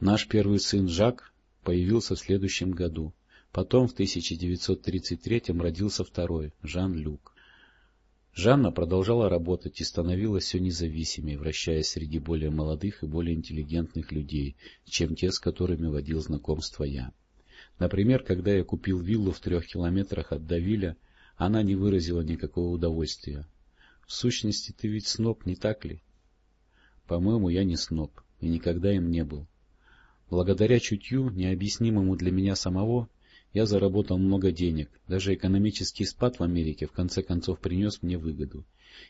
Наш первый сын Жак появился в следующем году. Потом в 1933 родился второй, Жан-Люк. Жанна продолжала работать и становилась все независимее, вращаясь среди более молодых и более интеллигентных людей, чем те, с которыми водил знакомство я. Например, когда я купил виллу в трех километрах от Давиля, она не выразила никакого удовольствия. В сущности, ты ведь сноб, не так ли? По-моему, я не сноб, и никогда им не был. Благодаря чутью, необъяснимому для меня самого, я заработал много денег. Даже экономический спад в Америке в конце концов принес мне выгоду.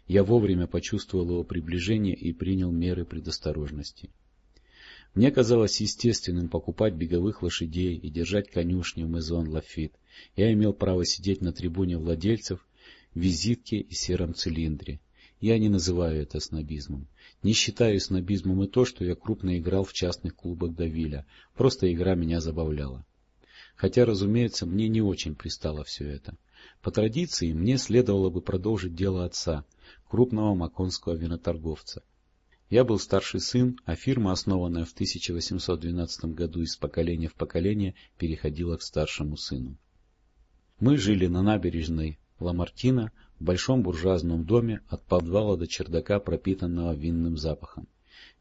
Я вовремя почувствовал его приближение и принял меры предосторожности. Мне казалось естественным покупать беговых лошадей и держать конюшни в Мезон Лафит. Я имел право сидеть на трибуне владельцев, визитке и сером цилиндре. Я не называю это снобизмом. Не считаю снобизмом и то, что я крупно играл в частных клубах Давиля. Просто игра меня забавляла. Хотя, разумеется, мне не очень пристало все это. По традиции, мне следовало бы продолжить дело отца, крупного маконского виноторговца. Я был старший сын, а фирма, основанная в 1812 году из поколения в поколение, переходила к старшему сыну. Мы жили на набережной Ламартина в большом буржуазном доме от подвала до чердака, пропитанного винным запахом.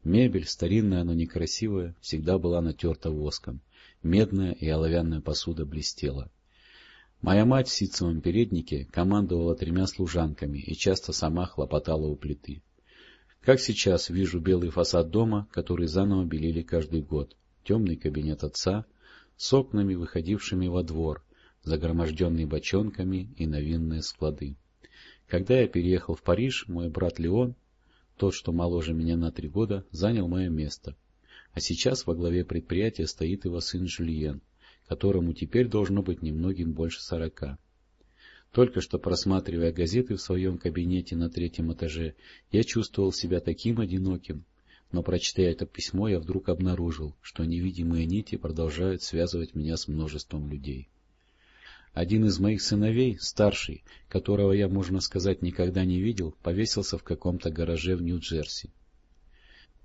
Мебель, старинная, но некрасивая, всегда была натерта воском. Медная и оловянная посуда блестела. Моя мать в ситцевом переднике командовала тремя служанками и часто сама хлопотала у плиты. Как сейчас вижу белый фасад дома, который заново белили каждый год, темный кабинет отца, с окнами, выходившими во двор, загроможденный бочонками и новинные склады. Когда я переехал в Париж, мой брат Леон, тот, что моложе меня на три года, занял мое место — а сейчас во главе предприятия стоит его сын Жюльен, которому теперь должно быть немногим больше сорока. Только что просматривая газеты в своем кабинете на третьем этаже, я чувствовал себя таким одиноким, но, прочитая это письмо, я вдруг обнаружил, что невидимые нити продолжают связывать меня с множеством людей. Один из моих сыновей, старший, которого я, можно сказать, никогда не видел, повесился в каком-то гараже в Нью-Джерси.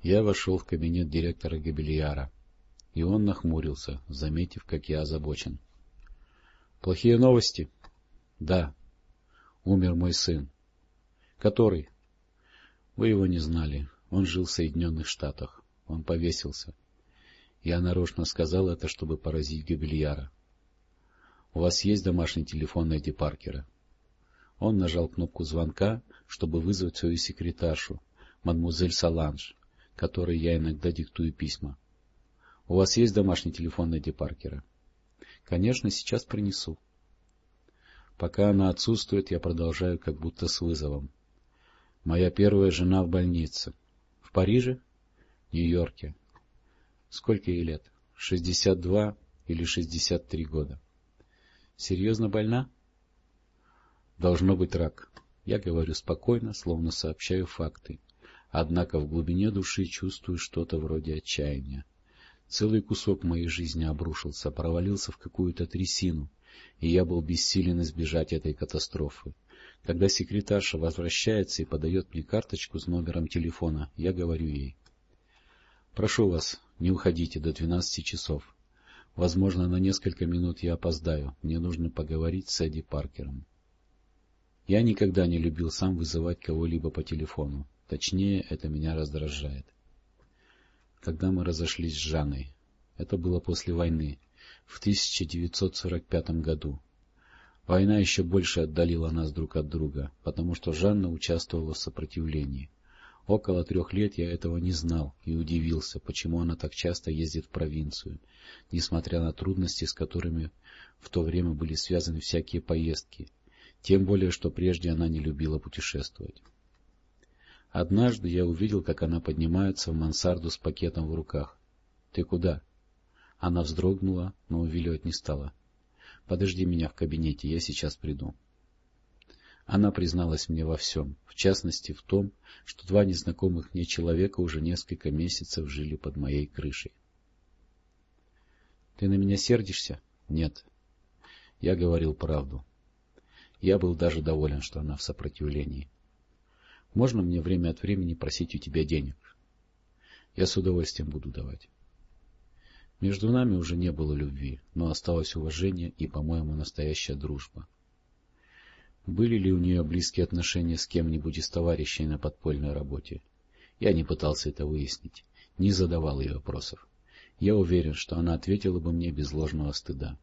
Я вошел в кабинет директора Габельяра, и он нахмурился, заметив, как я озабочен. — Плохие новости? — Да. Умер мой сын. — Который? — Вы его не знали. Он жил в Соединенных Штатах. Он повесился. Я нарочно сказал это, чтобы поразить Габельяра. — У вас есть домашний телефон Эдди Паркера? Он нажал кнопку звонка, чтобы вызвать свою секретаршу, мадмузель Саланж, которой я иногда диктую письма. — У вас есть домашний телефон Эдди Паркера? — Конечно, сейчас принесу. Пока она отсутствует, я продолжаю как будто с вызовом. Моя первая жена в больнице. В Париже? В Нью-Йорке. Сколько ей лет? Шестьдесят два или шестьдесят три года. Серьезно больна? Должно быть рак. Я говорю спокойно, словно сообщаю факты. Однако в глубине души чувствую что-то вроде отчаяния. Целый кусок моей жизни обрушился, провалился в какую-то трясину, и я был бессилен избежать этой катастрофы. Когда секретарша возвращается и подает мне карточку с номером телефона, я говорю ей. — Прошу вас, не уходите до двенадцати часов. Возможно, на несколько минут я опоздаю. Мне нужно поговорить с Эдди Паркером. Я никогда не любил сам вызывать кого-либо по телефону. Точнее, это меня раздражает. Когда мы разошлись с Жанной, это было после войны, в 1945 году. Война еще больше отдалила нас друг от друга, потому что Жанна участвовала в сопротивлении. Около трех лет я этого не знал и удивился, почему она так часто ездит в провинцию, несмотря на трудности, с которыми в то время были связаны всякие поездки, тем более, что прежде она не любила путешествовать. Однажды я увидел, как она поднимается в мансарду с пакетом в руках. — Ты куда? Она вздрогнула, но увиливать не стала. — Подожди меня в кабинете, я сейчас приду. Она призналась мне во всем, в частности в том, что два незнакомых мне человека уже несколько месяцев жили под моей крышей. — Ты на меня сердишься? — Нет. Я говорил правду. Я был даже доволен, что она в сопротивлении. Можно мне время от времени просить у тебя денег? Я с удовольствием буду давать. Между нами уже не было любви, но осталось уважение и, по-моему, настоящая дружба. Были ли у нее близкие отношения с кем-нибудь из товарищей на подпольной работе? Я не пытался это выяснить, не задавал ей вопросов. Я уверен, что она ответила бы мне без ложного стыда.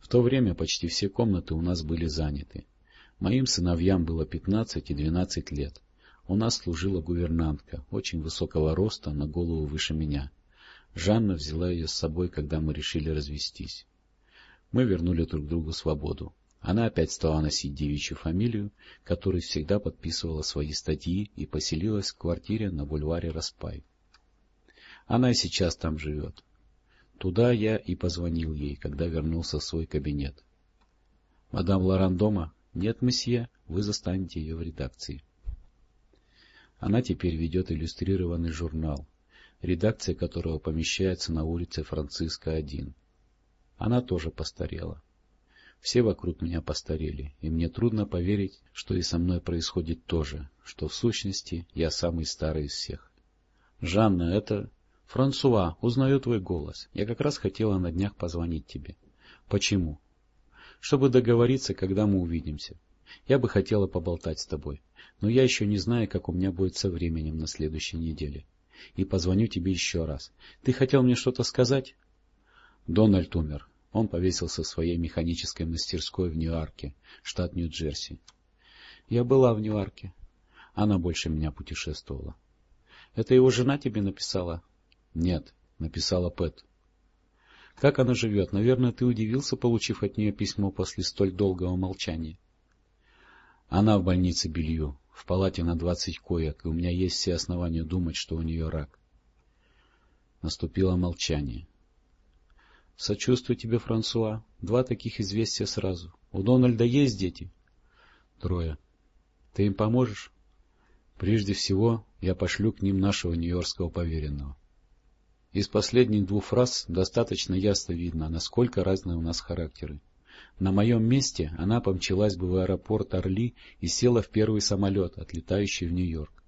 В то время почти все комнаты у нас были заняты. Моим сыновьям было пятнадцать и двенадцать лет. У нас служила гувернантка, очень высокого роста, на голову выше меня. Жанна взяла ее с собой, когда мы решили развестись. Мы вернули друг другу свободу. Она опять стала носить девичью фамилию, которой всегда подписывала свои статьи и поселилась в квартире на бульваре Распай. Она и сейчас там живет. Туда я и позвонил ей, когда вернулся в свой кабинет. — Мадам Лоран дома? — Нет, месье, вы застанете ее в редакции. Она теперь ведет иллюстрированный журнал, редакция которого помещается на улице Франциска 1. Она тоже постарела. Все вокруг меня постарели, и мне трудно поверить, что и со мной происходит то же, что в сущности я самый старый из всех. — Жанна, это... — Франсуа, узнаю твой голос. Я как раз хотела на днях позвонить тебе. — Почему? — Чтобы договориться, когда мы увидимся. Я бы хотела поболтать с тобой, но я еще не знаю, как у меня будет со временем на следующей неделе. И позвоню тебе еще раз. Ты хотел мне что-то сказать? Дональд умер. Он повесился в своей механической мастерской в Ньюарке, штат Нью-Джерси. Я была в Ньюарке. Она больше меня путешествовала. Это его жена тебе написала? Нет, написала Пэт. Как она живет? Наверное, ты удивился, получив от нее письмо после столь долгого молчания. Она в больнице Белью, в палате на двадцать коек, и у меня есть все основания думать, что у нее рак. Наступило молчание. — Сочувствую тебе, Франсуа. Два таких известия сразу. У Дональда есть дети? — Трое. — Ты им поможешь? — Прежде всего, я пошлю к ним нашего нью-йоркского поверенного. Из последних двух фраз достаточно ясно видно, насколько разные у нас характеры. На моем месте она помчалась бы в аэропорт Орли и села в первый самолет, отлетающий в Нью-Йорк.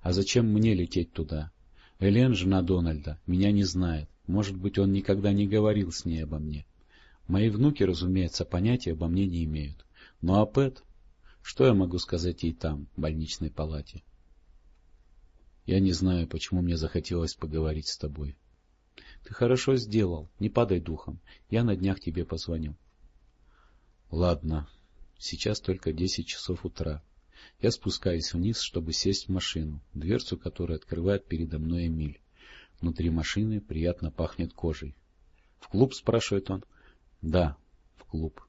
А зачем мне лететь туда? Элен, жена Дональда, меня не знает. Может быть, он никогда не говорил с ней обо мне. Мои внуки, разумеется, понятия обо мне не имеют. Ну а Пэт? Что я могу сказать ей там, в больничной палате? Я не знаю, почему мне захотелось поговорить с тобой. Ты хорошо сделал, не падай духом. Я на днях тебе позвоню. Ладно, сейчас только десять часов утра. Я спускаюсь вниз, чтобы сесть в машину, дверцу которой открывает передо мной Эмиль. Внутри машины приятно пахнет кожей. — В клуб? — спрашивает он. — Да, в клуб.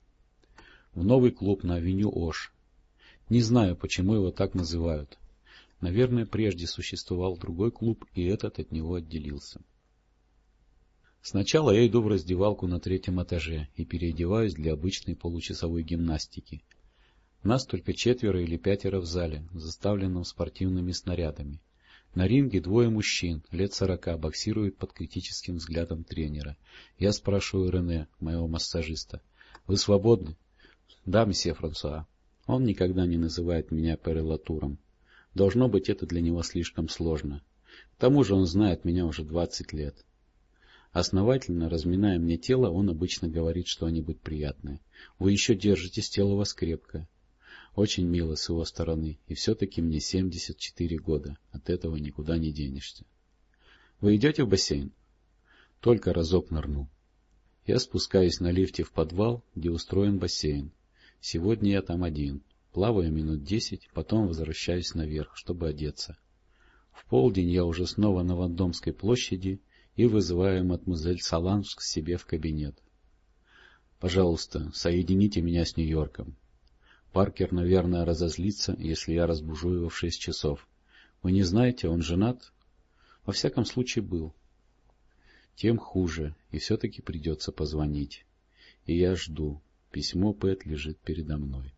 В новый клуб на авеню Ош. Не знаю, почему его так называют. Наверное, прежде существовал другой клуб, и этот от него отделился. Сначала я иду в раздевалку на третьем этаже и переодеваюсь для обычной получасовой гимнастики. Нас только четверо или пятеро в зале, заставленном спортивными снарядами. На ринге двое мужчин, лет сорока, боксируют под критическим взглядом тренера. Я спрашиваю Рене, моего массажиста. — Вы свободны? — Да, месье Франсуа. Он никогда не называет меня перелатуром. Должно быть, это для него слишком сложно. К тому же он знает меня уже двадцать лет. Основательно разминая мне тело, он обычно говорит что-нибудь приятное. Вы еще держитесь, тело у вас крепкое. Очень мило с его стороны, и все-таки мне 74 года, от этого никуда не денешься. Вы идете в бассейн? Только разок нырну. Я спускаюсь на лифте в подвал, где устроен бассейн. Сегодня я там один. Плаваю минут десять, потом возвращаюсь наверх, чтобы одеться. В полдень я уже снова на Вандомской площади, и вызываю мадемуазель Саланж к себе в кабинет. Пожалуйста, соедините меня с Нью-Йорком. Паркер, наверное, разозлится, если я разбужу его в шесть часов. Вы не знаете, он женат? Во всяком случае, был. Тем хуже, и все-таки придется позвонить. И я жду. Письмо Пэт лежит передо мной.